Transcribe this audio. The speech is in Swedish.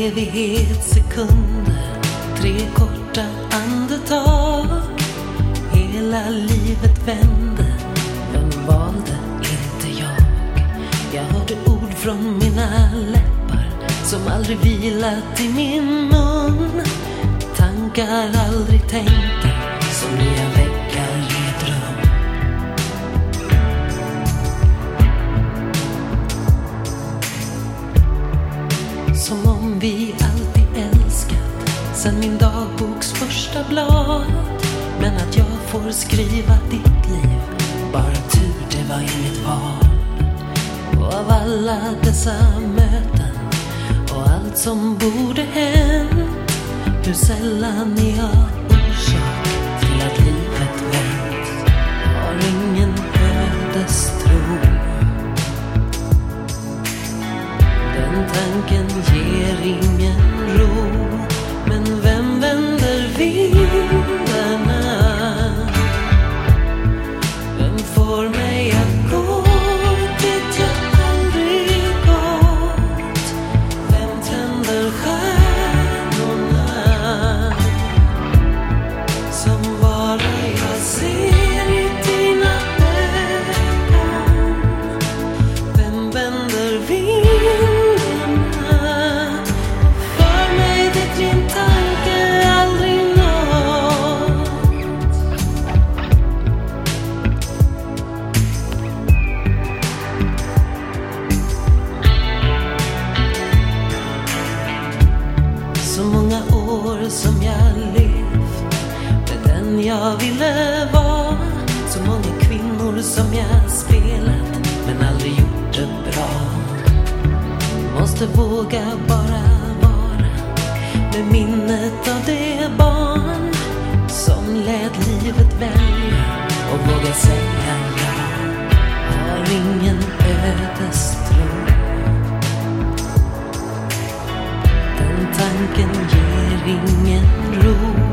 Evighetssekunder, tre korta andetag. Hela livet vände, vem valde inte jag? Jag hörde ord från mina läppar som aldrig vilat i min mun. Tankar aldrig tänkta som nya väggar sen min dagboks första blad. Men att jag får skriva ditt liv, bara tur det var inget val. Och av alla dessa möten och allt som borde hänt, hur sällan är jag Vem får som jag levt med den jag ville vara. Så många kvinnor som jag spelat men aldrig gjort det bra. Måste våga bara vara med minnet av det barn som lät livet välja och våga säga ja. Har ingen ödestro. Den tanken ger ingen ro Men